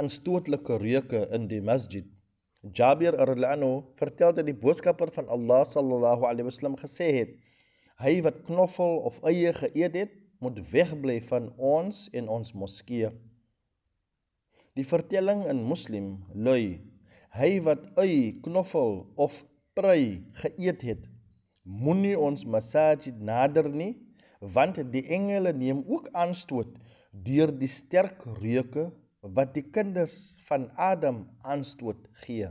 aanstootlike reuke in die masjid. Jabir radhiyallahu vertel dat die boodskapper van Allah sallallahu alaihi wasallam gesê het: Hy wat knoffel of eie geëet het, moet wegbly van ons en ons moskee. Die vertelling in Muslim lui: Hy wat eie, knoffel of prei geëet het, moenie ons masjid nader nie, want die engele neem ook aanstoot deur die sterk reuke wat die kinders van Adam aanstoot gee.